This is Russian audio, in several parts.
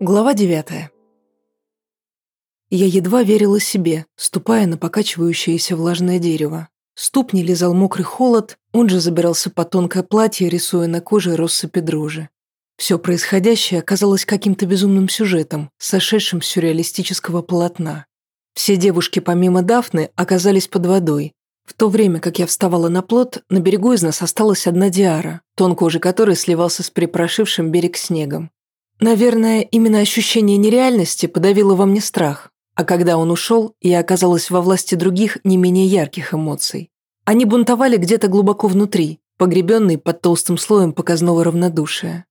Глава девятая. Я едва верила себе, ступая на покачивающееся влажное дерево. Ступни лизал мокрый холод, он же забирался по тонкое платье, рисуя на коже россыпи дрожи. Все происходящее оказалось каким-то безумным сюжетом, сошедшим с сюрреалистического полотна. Все девушки, помимо Дафны, оказались под водой. В то время, как я вставала на плот, на берегу из нас осталась одна Диара, тон кожи которой сливался с припорошившим берег снегом. Наверное, именно ощущение нереальности подавило во мне страх, а когда он ушел, я оказалась во власти других, не менее ярких эмоций. Они бунтовали где-то глубоко внутри, погребенные под толстым слоем показного равнодушия.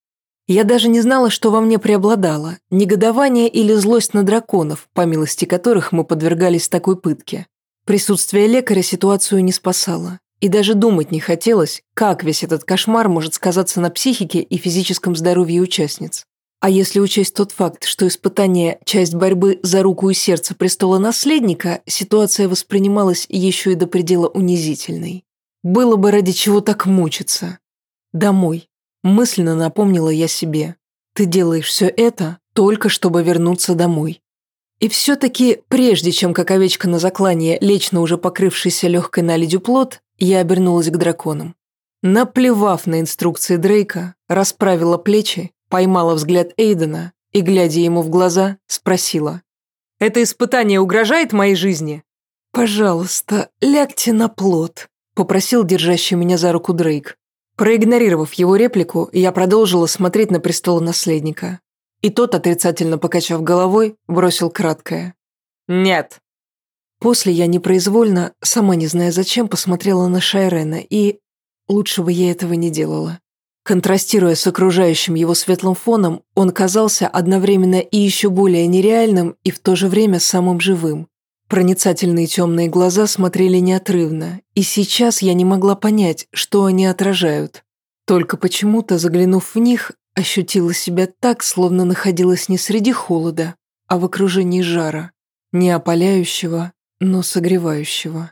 Я даже не знала, что во мне преобладало – негодование или злость на драконов, по милости которых мы подвергались такой пытке. Присутствие лекаря ситуацию не спасало. И даже думать не хотелось, как весь этот кошмар может сказаться на психике и физическом здоровье участниц. А если учесть тот факт, что испытание – часть борьбы за руку и сердце престола наследника, ситуация воспринималась еще и до предела унизительной. Было бы ради чего так мучиться. Домой. Мысленно напомнила я себе. Ты делаешь все это только чтобы вернуться домой. И все-таки, прежде чем как овечка на заклание лечь на уже покрывшийся легкой наледью плод, я обернулась к драконам. Наплевав на инструкции Дрейка, расправила плечи Поймала взгляд Эйдена и, глядя ему в глаза, спросила. «Это испытание угрожает моей жизни?» «Пожалуйста, лягте на плот», – попросил держащий меня за руку Дрейк. Проигнорировав его реплику, я продолжила смотреть на престол наследника. И тот, отрицательно покачав головой, бросил краткое. «Нет». После я непроизвольно, сама не зная зачем, посмотрела на Шайрена, и лучше бы я этого не делала. Контрастируя с окружающим его светлым фоном, он казался одновременно и еще более нереальным, и в то же время самым живым. Проницательные темные глаза смотрели неотрывно, и сейчас я не могла понять, что они отражают. Только почему-то, заглянув в них, ощутила себя так, словно находилась не среди холода, а в окружении жара, не опаляющего, но согревающего.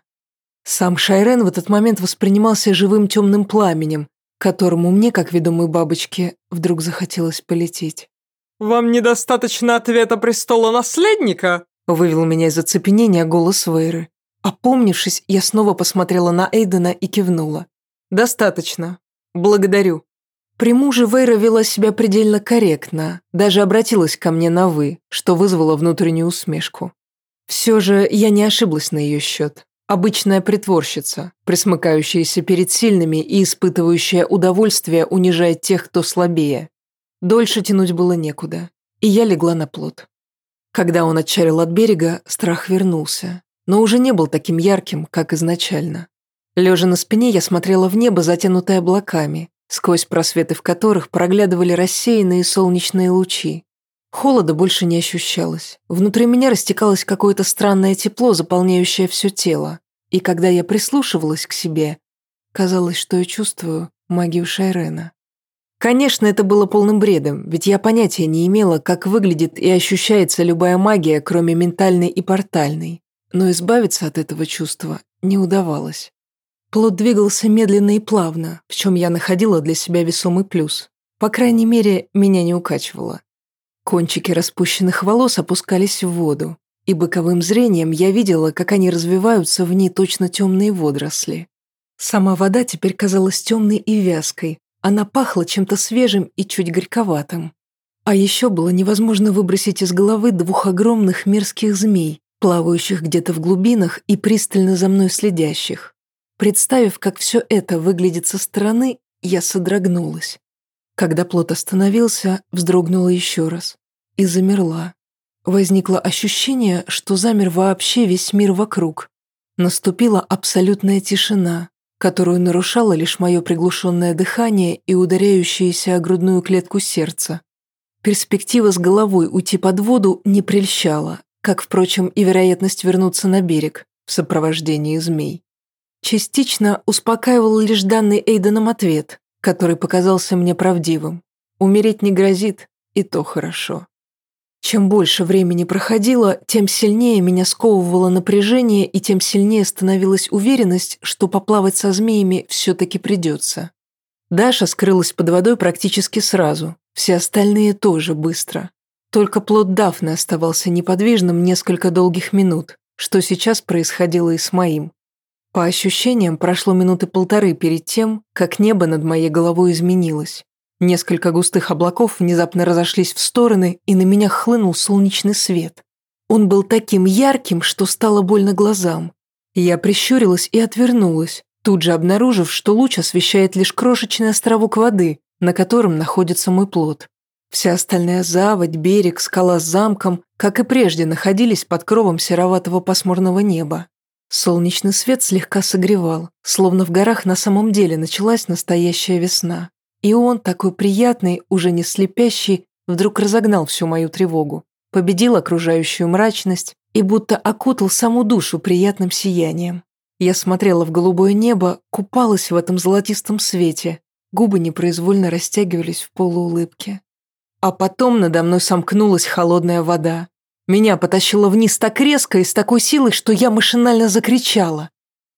Сам Шайрен в этот момент воспринимался живым темным пламенем, которому мне, как ведомой бабочке, вдруг захотелось полететь. «Вам недостаточно ответа престола наследника?» вывел меня из оцепенения голос Вейры. Опомнившись, я снова посмотрела на Эйдена и кивнула. «Достаточно. Благодарю». При муже Вейра вела себя предельно корректно, даже обратилась ко мне на «вы», что вызвало внутреннюю усмешку. Все же я не ошиблась на ее счет. Обычная притворщица, присмыкающаяся перед сильными и испытывающая удовольствие унижать тех, кто слабее. Дольше тянуть было некуда, и я легла на плот. Когда он отчалил от берега, страх вернулся, но уже не был таким ярким, как изначально. Лежа на спине, я смотрела в небо, затянутое облаками, сквозь просветы в которых проглядывали рассеянные солнечные лучи. Холода больше не ощущалось. Внутри меня растекалось какое-то странное тепло, заполняющее все тело. И когда я прислушивалась к себе, казалось, что я чувствую магию Шайрена. Конечно, это было полным бредом, ведь я понятия не имела, как выглядит и ощущается любая магия, кроме ментальной и портальной. Но избавиться от этого чувства не удавалось. Плод двигался медленно и плавно, в чем я находила для себя весомый плюс. По крайней мере, меня не укачивало. Кончики распущенных волос опускались в воду, и боковым зрением я видела, как они развиваются в ней точно темные водоросли. Сама вода теперь казалась темной и вязкой, она пахла чем-то свежим и чуть горьковатым. А еще было невозможно выбросить из головы двух огромных мерзких змей, плавающих где-то в глубинах и пристально за мной следящих. Представив, как все это выглядит со стороны, я содрогнулась. Когда плод остановился, вздрогнула еще раз. И замерла. Возникло ощущение, что замер вообще весь мир вокруг. Наступила абсолютная тишина, которую нарушало лишь мое приглушенное дыхание и ударяющееся о грудную клетку сердца. Перспектива с головой уйти под воду не прельщала, как, впрочем, и вероятность вернуться на берег в сопровождении змей. Частично успокаивал лишь данный Эйденом ответ, который показался мне правдивым. Умереть не грозит, и то хорошо. Чем больше времени проходило, тем сильнее меня сковывало напряжение и тем сильнее становилась уверенность, что поплавать со змеями все-таки придется. Даша скрылась под водой практически сразу, все остальные тоже быстро. Только плод Дафны оставался неподвижным несколько долгих минут, что сейчас происходило и с моим. По ощущениям, прошло минуты полторы перед тем, как небо над моей головой изменилось. Несколько густых облаков внезапно разошлись в стороны, и на меня хлынул солнечный свет. Он был таким ярким, что стало больно глазам. Я прищурилась и отвернулась, тут же обнаружив, что луч освещает лишь крошечный островок воды, на котором находится мой плод. Вся остальная заводь, берег, скала с замком, как и прежде, находились под кровом сероватого пасмурного неба. Солнечный свет слегка согревал, словно в горах на самом деле началась настоящая весна. И он, такой приятный, уже не слепящий, вдруг разогнал всю мою тревогу, победил окружающую мрачность и будто окутал саму душу приятным сиянием. Я смотрела в голубое небо, купалась в этом золотистом свете, губы непроизвольно растягивались в полуулыбке. А потом надо мной сомкнулась холодная вода. Меня потащило вниз так резко и с такой силой, что я машинально закричала.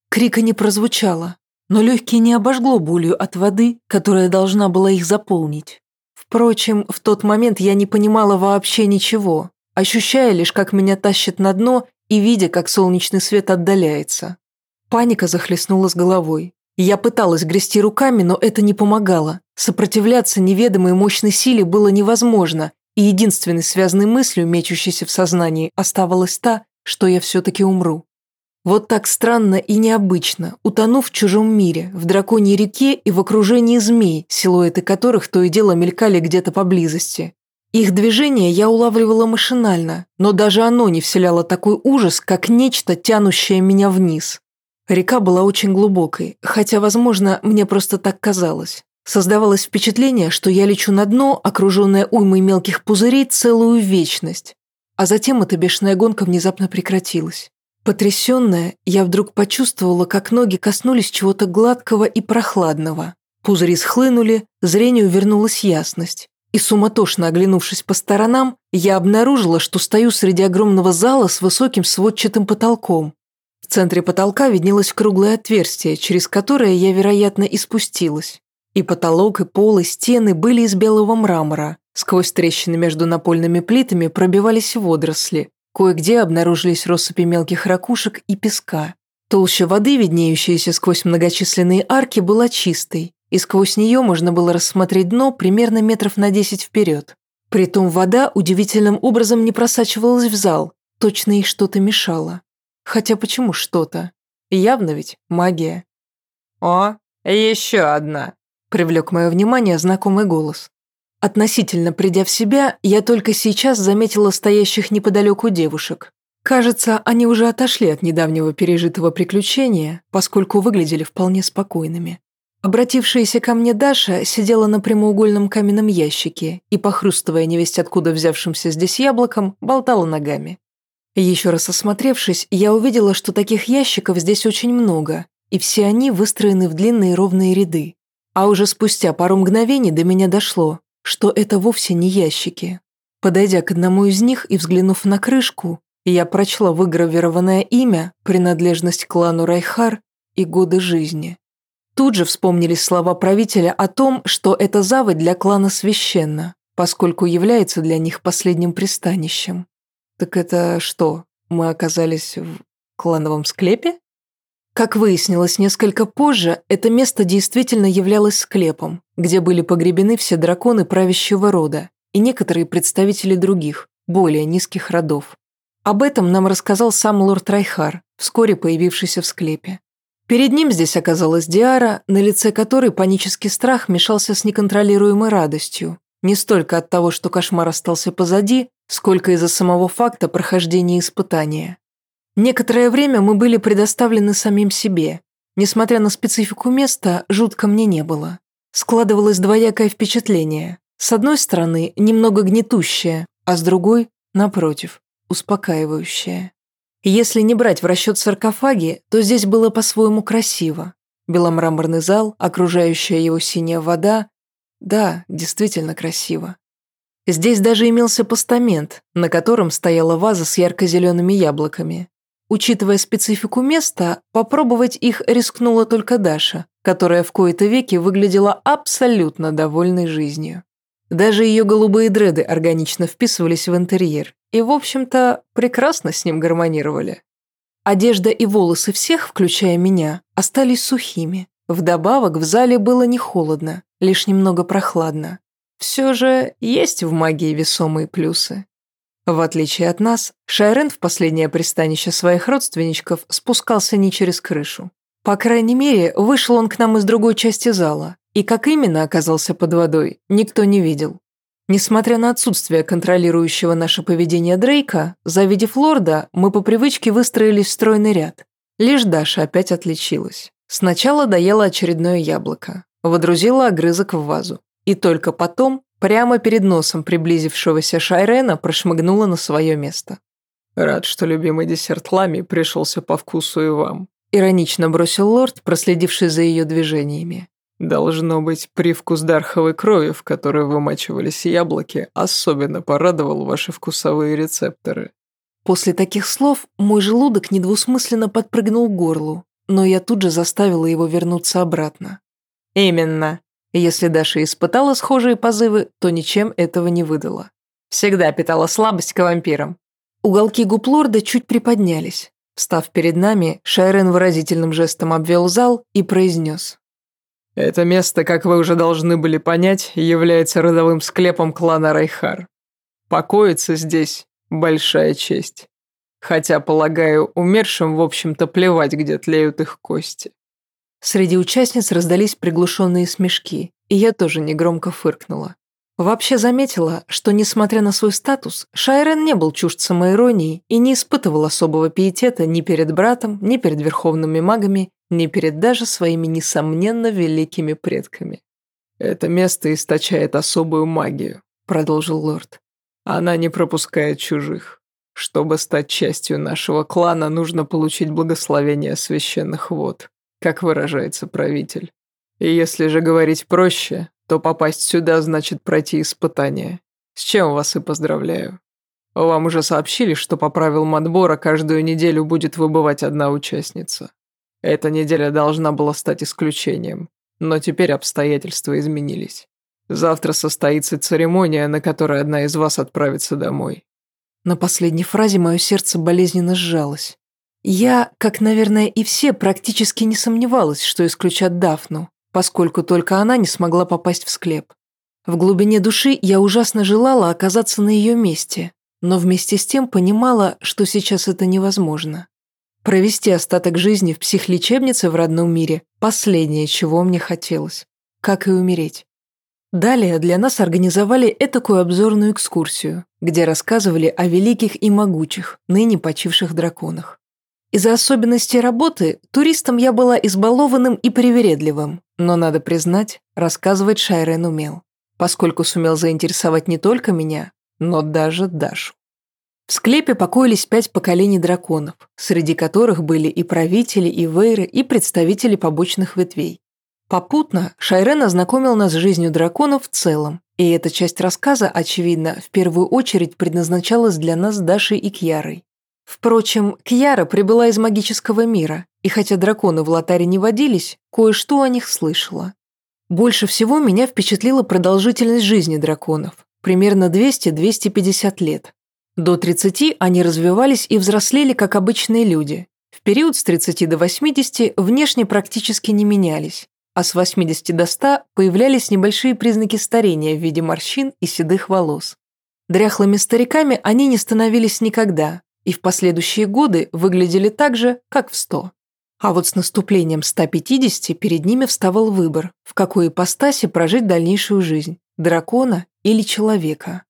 Крика не прозвучало, но легкие не обожгло болью от воды, которая должна была их заполнить. Впрочем, в тот момент я не понимала вообще ничего, ощущая лишь, как меня тащит на дно и видя, как солнечный свет отдаляется. Паника захлестнула с головой. Я пыталась грести руками, но это не помогало. Сопротивляться неведомой мощной силе было невозможно, и единственной связанной мыслью, мечущейся в сознании, оставалась та, что я все-таки умру. Вот так странно и необычно, утонув в чужом мире, в драконьей реке и в окружении змей, силуэты которых то и дело мелькали где-то поблизости. Их движение я улавливала машинально, но даже оно не вселяло такой ужас, как нечто, тянущее меня вниз. Река была очень глубокой, хотя, возможно, мне просто так казалось. Создавалось впечатление, что я лечу на дно, окруженная уймой мелких пузырей, целую вечность. А затем эта бешеная гонка внезапно прекратилась. Потрясенная, я вдруг почувствовала, как ноги коснулись чего-то гладкого и прохладного. Пузыри схлынули, зрению вернулась ясность. И суматошно оглянувшись по сторонам, я обнаружила, что стою среди огромного зала с высоким сводчатым потолком. В центре потолка виднелось круглое отверстие, через которое я, вероятно, и спустилась. И потолок, и пол, и стены были из белого мрамора. Сквозь трещины между напольными плитами пробивались водоросли, Кое-где обнаружились россыпи мелких ракушек и песка. Толща воды, виднеющаяся сквозь многочисленные арки, была чистой, и сквозь нее можно было рассмотреть дно примерно метров на десять вперед. Притом вода удивительным образом не просачивалась в зал, точно ей что-то мешало. Хотя почему что-то? Явно ведь магия. «О, еще одна!» – привлек мое внимание знакомый голос. Относительно придя в себя, я только сейчас заметила стоящих неподалеку девушек. Кажется, они уже отошли от недавнего пережитого приключения, поскольку выглядели вполне спокойными. Обратившаяся ко мне Даша сидела на прямоугольном каменном ящике и, похрустывая невесть откуда взявшимся здесь яблоком, болтала ногами. Еще раз осмотревшись, я увидела, что таких ящиков здесь очень много, и все они выстроены в длинные ровные ряды. А уже спустя пару мгновений до меня дошло, что это вовсе не ящики. Подойдя к одному из них и взглянув на крышку, я прочла выгравированное имя, принадлежность клану Райхар и годы жизни. Тут же вспомнились слова правителя о том, что эта заводь для клана священна, поскольку является для них последним пристанищем. Так это что, мы оказались в клановом склепе? Как выяснилось несколько позже, это место действительно являлось склепом, где были погребены все драконы правящего рода и некоторые представители других, более низких родов. Об этом нам рассказал сам лорд Райхар, вскоре появившийся в склепе. Перед ним здесь оказалась Диара, на лице которой панический страх мешался с неконтролируемой радостью, не столько от того, что кошмар остался позади, сколько из-за самого факта прохождения испытания. Некоторое время мы были предоставлены самим себе. Несмотря на специфику места, жутко мне не было. Складывалось двоякое впечатление. С одной стороны, немного гнетущее, а с другой, напротив, успокаивающее. Если не брать в расчет саркофаги, то здесь было по-своему красиво. Беломраморный зал, окружающая его синяя вода. Да, действительно красиво. Здесь даже имелся постамент, на котором стояла ваза с ярко-зелеными яблоками. Учитывая специфику места, попробовать их рискнула только Даша, которая в кои-то веки выглядела абсолютно довольной жизнью. Даже ее голубые дреды органично вписывались в интерьер и, в общем-то, прекрасно с ним гармонировали. Одежда и волосы всех, включая меня, остались сухими. Вдобавок в зале было не холодно, лишь немного прохладно. Все же есть в магии весомые плюсы. В отличие от нас, Шайрен в последнее пристанище своих родственничков спускался не через крышу. По крайней мере, вышел он к нам из другой части зала, и как именно оказался под водой, никто не видел. Несмотря на отсутствие контролирующего наше поведение Дрейка, завидев лорда, мы по привычке выстроились в стройный ряд. Лишь Даша опять отличилась. Сначала доела очередное яблоко, водрузила огрызок в вазу. И только потом, прямо перед носом приблизившегося Шайрена, прошмыгнула на свое место. «Рад, что любимый десерт Лами пришелся по вкусу и вам», иронично бросил лорд, проследивший за ее движениями. Должно быть, привкус дарховой крови, в которой вымачивались яблоки, особенно порадовал ваши вкусовые рецепторы. После таких слов мой желудок недвусмысленно подпрыгнул к горлу, но я тут же заставила его вернуться обратно. Именно. Если Даша испытала схожие позывы, то ничем этого не выдала. Всегда питала слабость к вампирам. Уголки губ лорда чуть приподнялись. Встав перед нами, Шайрен выразительным жестом обвел зал и произнес. Это место, как вы уже должны были понять, является родовым склепом клана Райхар. Покоиться здесь – большая честь. Хотя, полагаю, умершим, в общем-то, плевать, где тлеют их кости. Среди участниц раздались приглушенные смешки, и я тоже негромко фыркнула. Вообще заметила, что, несмотря на свой статус, Шайрен не был чужд самоиронии и не испытывал особого пиетета ни перед братом, ни перед верховными магами, ни перед даже своими, несомненно, великими предками. «Это место источает особую магию», — продолжил лорд. «Она не пропускает чужих. Чтобы стать частью нашего клана, нужно получить благословение священных вод, как выражается правитель. И если же говорить проще, то попасть сюда значит пройти испытание. С чем вас и поздравляю. Вам уже сообщили, что по правилам отбора каждую неделю будет выбывать одна участница. Эта неделя должна была стать исключением, но теперь обстоятельства изменились. Завтра состоится церемония, на которой одна из вас отправится домой. На последней фразе мое сердце болезненно сжалось. Я, как, наверное, и все, практически не сомневалась, что исключат Дафну, поскольку только она не смогла попасть в склеп. В глубине души я ужасно желала оказаться на ее месте, но вместе с тем понимала, что сейчас это невозможно. Провести остаток жизни в психлечебнице в родном мире – последнее, чего мне хотелось. Как и умереть. Далее для нас организовали этакую обзорную экскурсию, где рассказывали о великих и могучих, ныне почивших драконах. Из-за особенностей работы туристом я была избалованным и привередливым, но, надо признать, рассказывать Шайрен умел, поскольку сумел заинтересовать не только меня, но даже Дашу. В склепе покоились пять поколений драконов, среди которых были и правители, и вейры, и представители побочных ветвей. Попутно Шайрен ознакомил нас с жизнью драконов в целом, и эта часть рассказа, очевидно, в первую очередь предназначалась для нас с Дашей и Кьярой. Впрочем, Кьяра прибыла из магического мира, и хотя драконы в Лотаре не водились, кое-что о них слышала. Больше всего меня впечатлила продолжительность жизни драконов, примерно 200-250 лет. До 30 они развивались и взрослели, как обычные люди. В период с 30 до 80 внешне практически не менялись, а с 80 до 100 появлялись небольшие признаки старения в виде морщин и седых волос. Дряхлыми стариками они не становились никогда, и в последующие годы выглядели так же, как в 100. А вот с наступлением 150 перед ними вставал выбор, в какой ипостаси прожить дальнейшую жизнь – дракона или человека.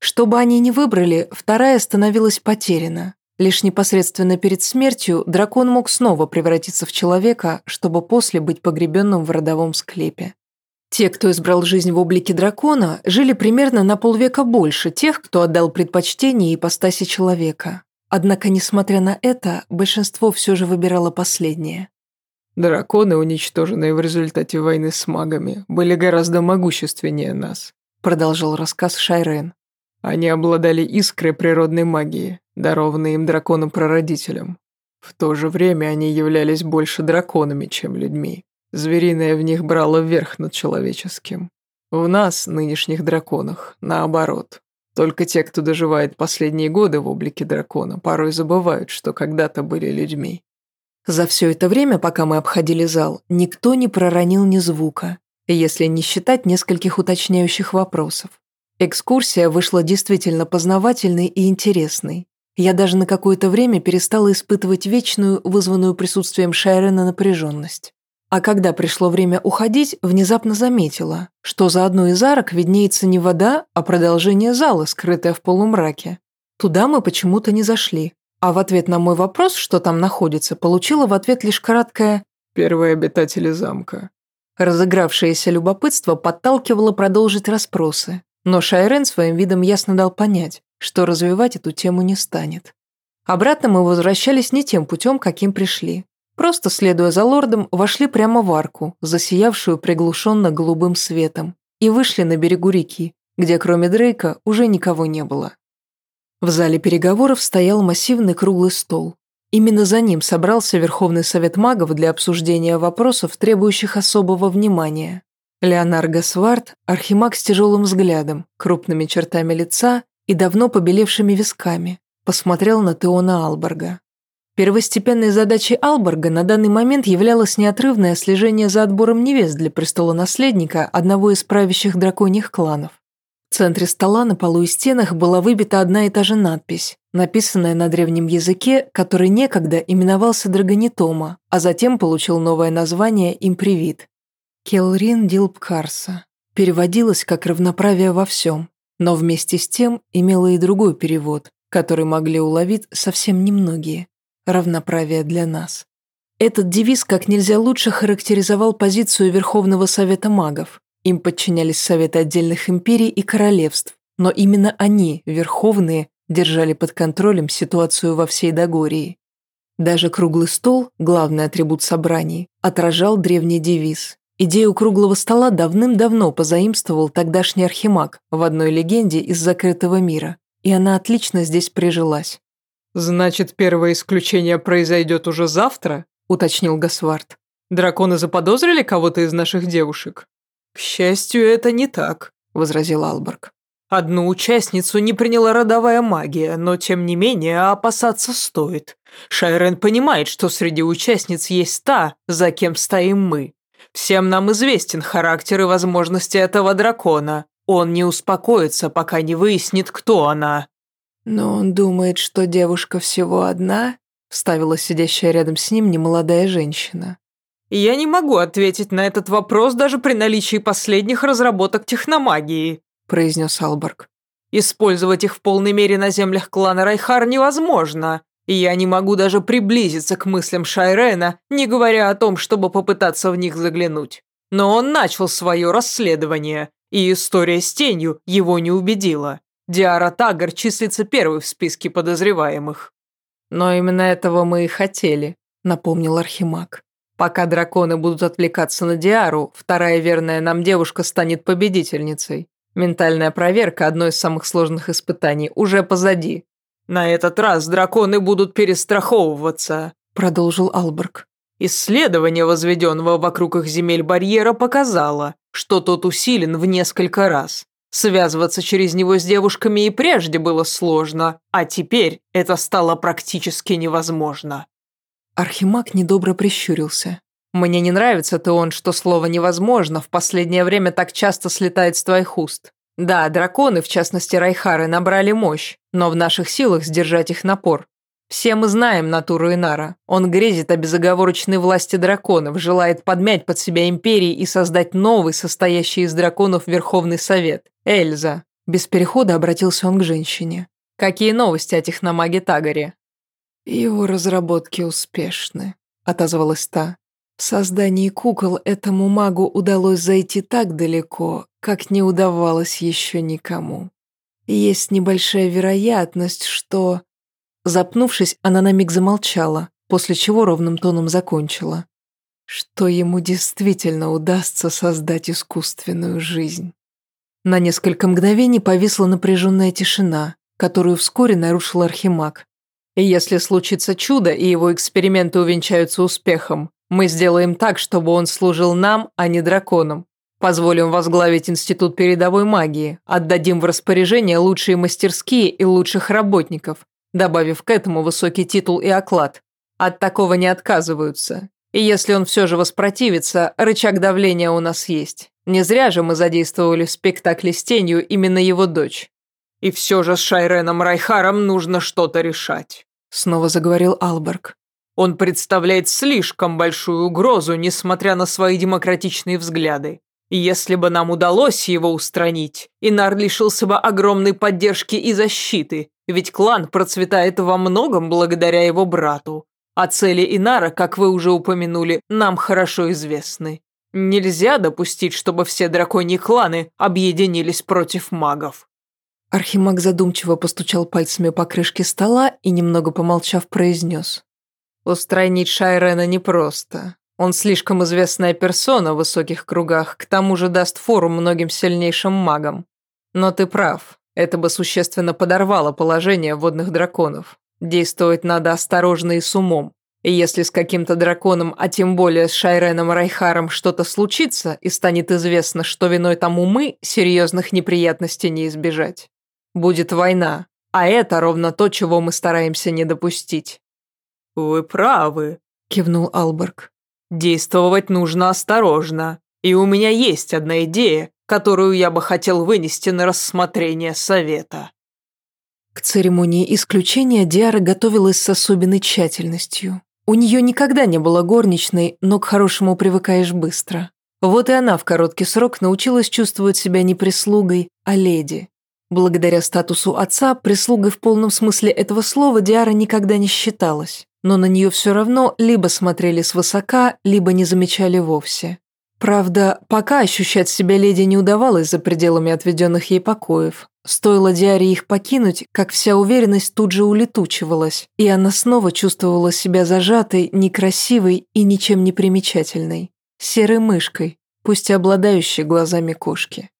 Что бы они ни выбрали, вторая становилась потеряна. Лишь непосредственно перед смертью дракон мог снова превратиться в человека, чтобы после быть погребенным в родовом склепе. Те, кто избрал жизнь в облике дракона, жили примерно на полвека больше тех, кто отдал предпочтение ипостаси человека. Однако, несмотря на это, большинство все же выбирало последнее. Драконы, уничтоженные в результате войны с магами, были гораздо могущественнее нас, продолжал рассказ Шайрен. Они обладали искрой природной магии, дарованной им драконом-прародителем. В то же время они являлись больше драконами, чем людьми. Звериное в них брало верх над человеческим. В нас, нынешних драконах, наоборот. Только те, кто доживает последние годы в облике дракона, порой забывают, что когда-то были людьми. За все это время, пока мы обходили зал, никто не проронил ни звука, если не считать нескольких уточняющих вопросов. Экскурсия вышла действительно познавательной и интересной. Я даже на какое-то время перестала испытывать вечную, вызванную присутствием Шайрена напряженность. А когда пришло время уходить, внезапно заметила, что за одной из арок виднеется не вода, а продолжение зала, скрытое в полумраке. Туда мы почему-то не зашли. А в ответ на мой вопрос, что там находится, получила в ответ лишь краткое «Первые обитатели замка». Разыгравшееся любопытство подталкивало продолжить расспросы, но Шайрен своим видом ясно дал понять, что развивать эту тему не станет. Обратно мы возвращались не тем путем, каким пришли. Просто, следуя за лордом, вошли прямо в арку, засиявшую приглушенно голубым светом, и вышли на берегу реки, где кроме Дрейка уже никого не было. В зале переговоров стоял массивный круглый стол. Именно за ним собрался Верховный Совет магов для обсуждения вопросов, требующих особого внимания. Леонар Гасвард, архимаг с тяжелым взглядом, крупными чертами лица и давно побелевшими висками, посмотрел на Теона Алберга. Первостепенной задачей Алберга на данный момент являлось неотрывное слежение за отбором невест для престола-наследника одного из правящих драконьих кланов. В центре стола на полу и стенах была выбита одна и та же надпись, написанная на древнем языке, который некогда именовался Драгонитома, а затем получил новое название «Импривит». Келрин Дилбкарса. Переводилось как «равноправие во всем», но вместе с тем имело и другой перевод, который могли уловить совсем немногие равноправие для нас. Этот девиз как нельзя лучше характеризовал позицию Верховного Совета магов. Им подчинялись Советы отдельных империй и королевств, но именно они, Верховные, держали под контролем ситуацию во всей Дагории. Даже круглый стол, главный атрибут собраний, отражал древний девиз. Идею круглого стола давным-давно позаимствовал тогдашний архимаг в одной легенде из закрытого мира, и она отлично здесь прижилась. «Значит, первое исключение произойдет уже завтра?» – уточнил Гасвард. «Драконы заподозрили кого-то из наших девушек?» «К счастью, это не так», – возразил Алберг. «Одну участницу не приняла родовая магия, но тем не менее опасаться стоит. Шайрен понимает, что среди участниц есть та, за кем стоим мы. Всем нам известен характер и возможности этого дракона. Он не успокоится, пока не выяснит, кто она». «Но он думает, что девушка всего одна?» – вставила сидящая рядом с ним немолодая женщина. «Я не могу ответить на этот вопрос даже при наличии последних разработок техномагии», – произнес Алберг. «Использовать их в полной мере на землях клана Райхар невозможно, и я не могу даже приблизиться к мыслям Шайрена, не говоря о том, чтобы попытаться в них заглянуть. Но он начал свое расследование, и история с тенью его не убедила. Диара Тагар числится первой в списке подозреваемых. Но именно этого мы и хотели, напомнил Архимаг. Пока драконы будут отвлекаться на Диару, вторая верная нам девушка станет победительницей. Ментальная проверка, одно из самых сложных испытаний, уже позади. На этот раз драконы будут перестраховываться, продолжил Алберг. Исследование, возведенного вокруг их земель барьера, показало, что тот усилен в несколько раз. Связываться через него с девушками и прежде было сложно, а теперь это стало практически невозможно. Архимаг недобро прищурился. «Мне не нравится то он, что слово «невозможно» в последнее время так часто слетает с твоих уст. Да, драконы, в частности Райхары, набрали мощь, но в наших силах сдержать их напор. Все мы знаем натуру Инара. Он грезит о безоговорочной власти драконов, желает подмять под себя империи и создать новый, состоящий из драконов Верховный Совет. Эльза. Без перехода обратился он к женщине. Какие новости о техномаге Тагаре? Его разработки успешны, отозвалась та. В создании кукол этому магу удалось зайти так далеко, как не удавалось еще никому. Есть небольшая вероятность, что... Запнувшись, она на миг замолчала, после чего ровным тоном закончила. Что ему действительно удастся создать искусственную жизнь. На несколько мгновений повисла напряженная тишина, которую вскоре нарушил Архимаг. Если случится чудо, и его эксперименты увенчаются успехом, мы сделаем так, чтобы он служил нам, а не драконам. Позволим возглавить Институт передовой магии, отдадим в распоряжение лучшие мастерские и лучших работников, добавив к этому высокий титул и оклад. От такого не отказываются. И если он все же воспротивится, рычаг давления у нас есть. Не зря же мы задействовали в спектакле с тенью именно его дочь. И все же с Шайреном Райхаром нужно что-то решать. Снова заговорил Алберг. Он представляет слишком большую угрозу, несмотря на свои демократичные взгляды. Если бы нам удалось его устранить, Инар лишился бы огромной поддержки и защиты, ведь клан процветает во многом благодаря его брату. А цели Инара, как вы уже упомянули, нам хорошо известны. Нельзя допустить, чтобы все драконьи кланы объединились против магов. Архимаг задумчиво постучал пальцами по крышке стола и, немного помолчав, произнес. Устранить Шайрена непросто. Он слишком известная персона в высоких кругах, к тому же даст фору многим сильнейшим магам. Но ты прав, это бы существенно подорвало положение водных драконов. Действовать надо осторожно и с умом. И если с каким-то драконом, а тем более с Шайреном Райхаром что-то случится и станет известно, что виной тому мы, серьезных неприятностей не избежать. Будет война, а это ровно то, чего мы стараемся не допустить. «Вы правы», – кивнул Алберг. «Действовать нужно осторожно, и у меня есть одна идея, которую я бы хотел вынести на рассмотрение совета». К церемонии исключения Диара готовилась с особенной тщательностью. У нее никогда не было горничной, но к хорошему привыкаешь быстро. Вот и она в короткий срок научилась чувствовать себя не прислугой, а леди. Благодаря статусу отца, прислугой в полном смысле этого слова Диара никогда не считалась но на нее все равно либо смотрели свысока, либо не замечали вовсе. Правда, пока ощущать себя леди не удавалось за пределами отведенных ей покоев. Стоило Диаре их покинуть, как вся уверенность тут же улетучивалась, и она снова чувствовала себя зажатой, некрасивой и ничем не примечательной. Серой мышкой, пусть и обладающей глазами кошки.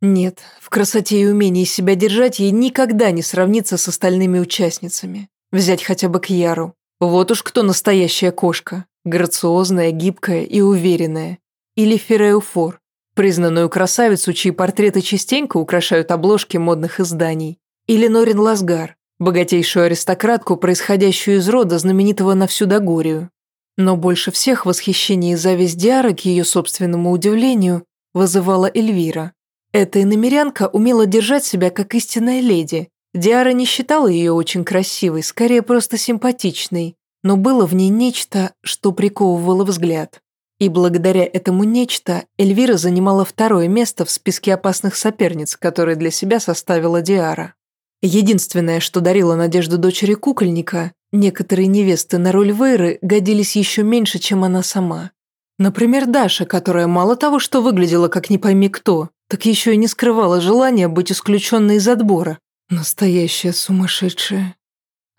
Нет, в красоте и умении себя держать ей никогда не сравнится с остальными участницами. Взять хотя бы Кьяру. Вот уж кто настоящая кошка. Грациозная, гибкая и уверенная. Или Фереуфор, признанную красавицу, чьи портреты частенько украшают обложки модных изданий. Или Норин Ласгар, богатейшую аристократку, происходящую из рода знаменитого на всю Дагорию. Но больше всех восхищение и зависть Диара, к ее собственному удивлению, вызывала Эльвира. Эта иномерянка умела держать себя как истинная леди, Диара не считала ее очень красивой, скорее просто симпатичной, но было в ней нечто, что приковывало взгляд. И благодаря этому нечто Эльвира занимала второе место в списке опасных соперниц, которые для себя составила Диара. Единственное, что дарило надежду дочери кукольника, некоторые невесты на роль Вейры годились еще меньше, чем она сама. Например, Даша, которая мало того, что выглядела как не пойми кто, так еще и не скрывала желания быть исключенной из отбора, Настоящая сумасшедшая.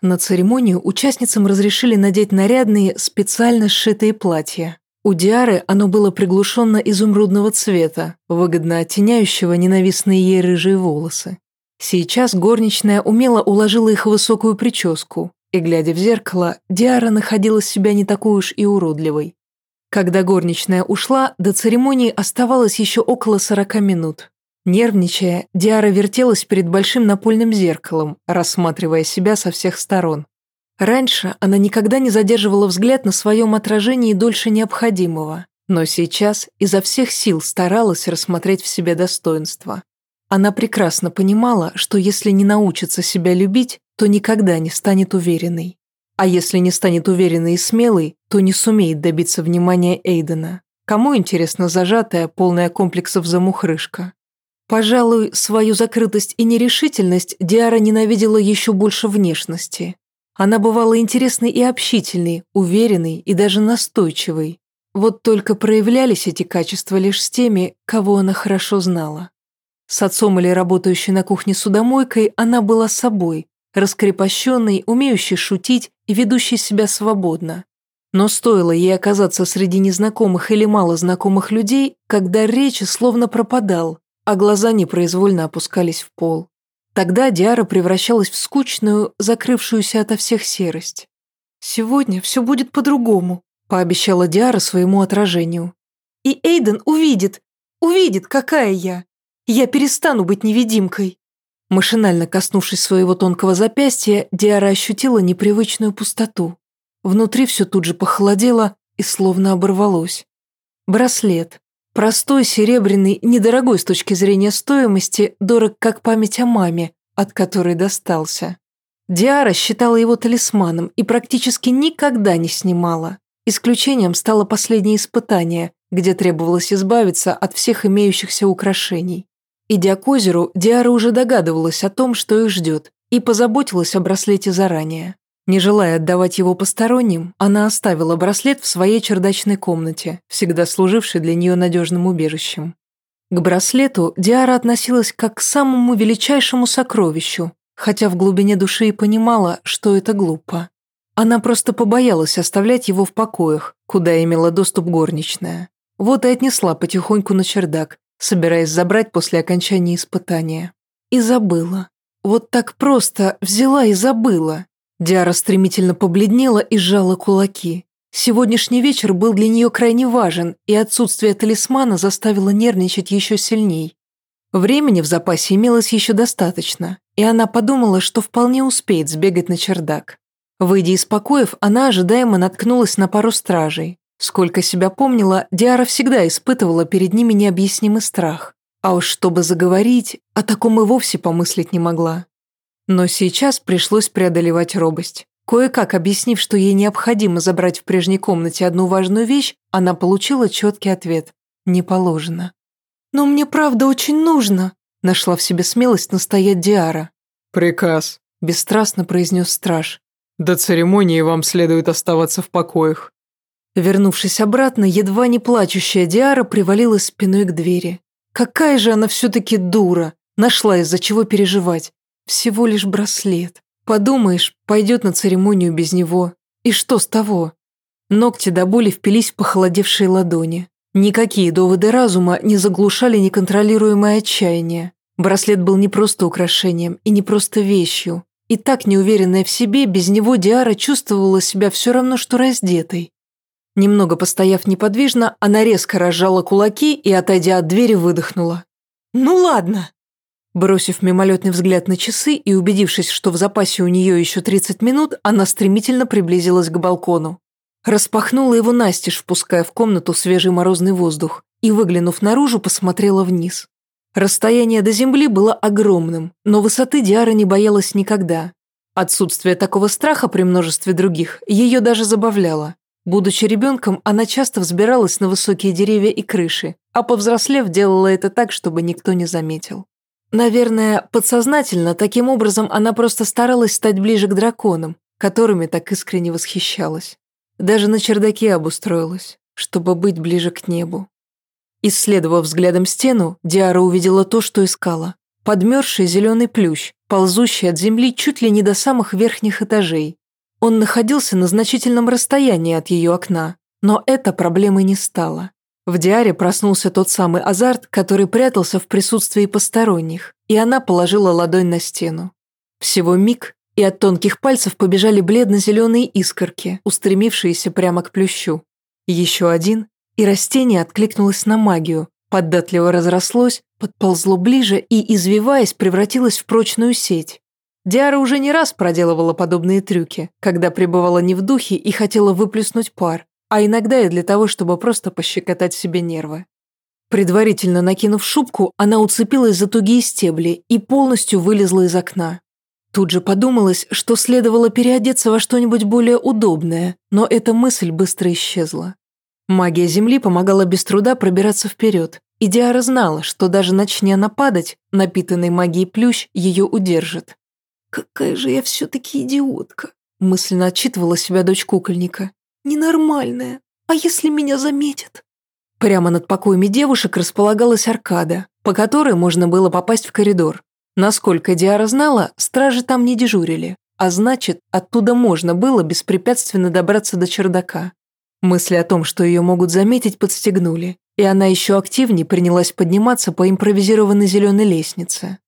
На церемонию участницам разрешили надеть нарядные, специально сшитые платья. У Диары оно было приглушенно изумрудного цвета, выгодно оттеняющего ненавистные ей рыжие волосы. Сейчас горничная умело уложила их в высокую прическу, и, глядя в зеркало, Диара находила себя не такой уж и уродливой. Когда горничная ушла, до церемонии оставалось еще около сорока минут. Нервничая, Диара вертелась перед большим напольным зеркалом, рассматривая себя со всех сторон. Раньше она никогда не задерживала взгляд на своем отражении дольше необходимого, но сейчас изо всех сил старалась рассмотреть в себе достоинства. Она прекрасно понимала, что если не научится себя любить, то никогда не станет уверенной. А если не станет уверенной и смелой, то не сумеет добиться внимания Эйдена. Кому интересна зажатая, полная комплексов замухрышка? Пожалуй, свою закрытость и нерешительность Диара ненавидела еще больше внешности. Она бывала интересной и общительной, уверенной и даже настойчивой. Вот только проявлялись эти качества лишь с теми, кого она хорошо знала. С отцом или работающей на кухне судомойкой она была собой, раскрепощенной, умеющей шутить и ведущей себя свободно. Но стоило ей оказаться среди незнакомых или малознакомых людей, когда речь словно пропадал, а глаза непроизвольно опускались в пол. Тогда Диара превращалась в скучную, закрывшуюся ото всех серость. «Сегодня все будет по-другому», – пообещала Диара своему отражению. «И Эйден увидит, увидит, какая я. Я перестану быть невидимкой». Машинально коснувшись своего тонкого запястья, Диара ощутила непривычную пустоту. Внутри все тут же похолодело и словно оборвалось. Браслет. Простой, серебряный, недорогой с точки зрения стоимости, дорог как память о маме, от которой достался. Диара считала его талисманом и практически никогда не снимала. Исключением стало последнее испытание, где требовалось избавиться от всех имеющихся украшений. Идя к озеру, Диара уже догадывалась о том, что их ждет, и позаботилась о браслете заранее. Не желая отдавать его посторонним, она оставила браслет в своей чердачной комнате, всегда служившей для нее надежным убежищем. К браслету Диара относилась как к самому величайшему сокровищу, хотя в глубине души и понимала, что это глупо. Она просто побоялась оставлять его в покоях, куда имела доступ горничная. Вот и отнесла потихоньку на чердак, собираясь забрать после окончания испытания. И забыла. Вот так просто взяла и забыла. Диара стремительно побледнела и сжала кулаки. Сегодняшний вечер был для нее крайне важен, и отсутствие талисмана заставило нервничать еще сильней. Времени в запасе имелось еще достаточно, и она подумала, что вполне успеет сбегать на чердак. Выйдя из покоев, она ожидаемо наткнулась на пару стражей. Сколько себя помнила, Диара всегда испытывала перед ними необъяснимый страх. А уж чтобы заговорить, о таком и вовсе помыслить не могла. Но сейчас пришлось преодолевать робость. Кое-как объяснив, что ей необходимо забрать в прежней комнате одну важную вещь, она получила четкий ответ – не положено. «Но мне правда очень нужно», Нашла в себе смелость настоять Диара. «Приказ», – бесстрастно произнес страж. «До церемонии вам следует оставаться в покоях». Вернувшись обратно, едва не плачущая Диара привалилась спиной к двери. Какая же она все-таки дура! Нашла из-за чего переживать. Всего лишь браслет. Подумаешь, пойдет на церемонию без него. И что с того? Ногти до боли впились в похолодевшие ладони. Никакие доводы разума не заглушали неконтролируемое отчаяние. Браслет был не просто украшением и не просто вещью. И так неуверенная в себе, без него Диара чувствовала себя все равно, что раздетой. Немного постояв неподвижно, она резко разжала кулаки и, отойдя от двери, выдохнула. «Ну ладно!» Бросив мимолетный взгляд на часы и убедившись, что в запасе у нее еще 30 минут, она стремительно приблизилась к балкону. Распахнула его настежь, впуская в комнату свежий морозный воздух, и, выглянув наружу, посмотрела вниз. Расстояние до земли было огромным, но высоты Диара не боялась никогда. Отсутствие такого страха при множестве других ее даже забавляло. Будучи ребенком, она часто взбиралась на высокие деревья и крыши, а повзрослев делала это так, чтобы никто не заметил. Наверное, подсознательно таким образом она просто старалась стать ближе к драконам, которыми так искренне восхищалась. Даже на чердаке обустроилась, чтобы быть ближе к небу. Исследовав взглядом стену, Диара увидела то, что искала. Подмерзший зеленый плющ, ползущий от земли чуть ли не до самых верхних этажей. Он находился на значительном расстоянии от ее окна, но это проблемой не стало. В Диаре проснулся тот самый азарт, который прятался в присутствии посторонних, и она положила ладонь на стену. Всего миг, и от тонких пальцев побежали бледно-зеленые искорки, устремившиеся прямо к плющу. Еще один, и растение откликнулось на магию, поддатливо разрослось, подползло ближе и, извиваясь, превратилось в прочную сеть. Диара уже не раз проделывала подобные трюки, когда пребывала не в духе и хотела выплеснуть пар, а иногда и для того, чтобы просто пощекотать себе нервы. Предварительно накинув шубку, она уцепилась за тугие стебли и полностью вылезла из окна. Тут же подумалось, что следовало переодеться во что-нибудь более удобное, но эта мысль быстро исчезла. Магия Земли помогала без труда пробираться вперед, и Диара знала, что даже начни она падать, напитанный магией плющ ее удержит. «Какая же я все-таки идиотка!» мысленно отчитывала себя дочь кукольника. «Ненормальная, А если меня заметят?» Прямо над покоями девушек располагалась аркада, по которой можно было попасть в коридор. Насколько Диара знала, стражи там не дежурили, а значит, оттуда можно было беспрепятственно добраться до чердака. Мысли о том, что ее могут заметить, подстегнули, и она еще активнее принялась подниматься по импровизированной зеленой лестнице.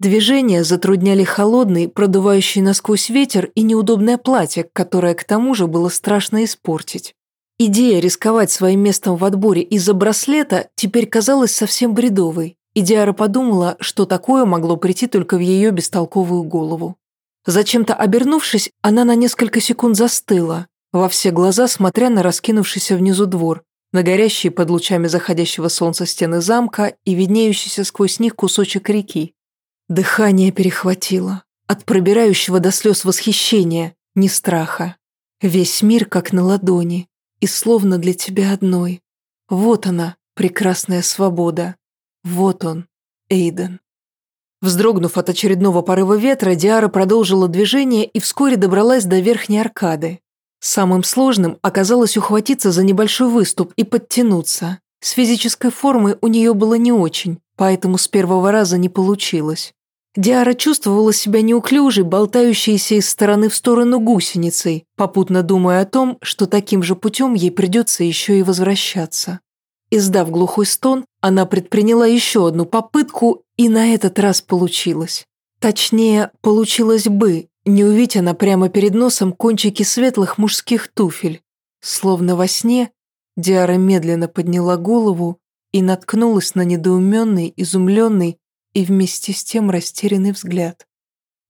Движения затрудняли холодный, продувающий насквозь ветер и неудобное платье, которое к тому же было страшно испортить. Идея рисковать своим местом в отборе из-за браслета теперь казалась совсем бредовой, и Диара подумала, что такое могло прийти только в ее бестолковую голову. Зачем-то обернувшись, она на несколько секунд застыла, во все глаза смотря на раскинувшийся внизу двор, на горящие под лучами заходящего солнца стены замка и виднеющийся сквозь них кусочек реки. Дыхание перехватило. От пробирающего до слез восхищения, не страха. Весь мир как на ладони. И словно для тебя одной. Вот она, прекрасная свобода. Вот он, Эйден. Вздрогнув от очередного порыва ветра, Диара продолжила движение и вскоре добралась до верхней аркады. Самым сложным оказалось ухватиться за небольшой выступ и подтянуться. С физической формой у нее было не очень, поэтому с первого раза не получилось. Диара чувствовала себя неуклюжей, болтающейся из стороны в сторону гусеницей, попутно думая о том, что таким же путем ей придется еще и возвращаться. Издав глухой стон, она предприняла еще одну попытку, и на этот раз получилось. Точнее, получилось бы, не увидеть она прямо перед носом кончики светлых мужских туфель. Словно во сне, Диара медленно подняла голову и наткнулась на недоуменный, изумленный, и вместе с тем растерянный взгляд.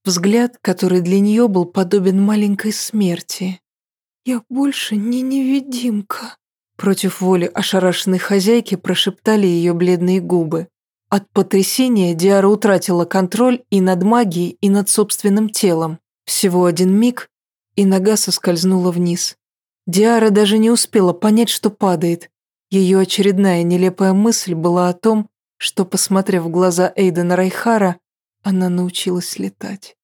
Взгляд, который для нее был подобен маленькой смерти. «Я больше не невидимка», против воли ошарашенной хозяйки прошептали ее бледные губы. От потрясения Диара утратила контроль и над магией, и над собственным телом. Всего один миг, и нога соскользнула вниз. Диара даже не успела понять, что падает. Ее очередная нелепая мысль была о том, что, посмотрев в глаза Эйдена Райхара, она научилась летать.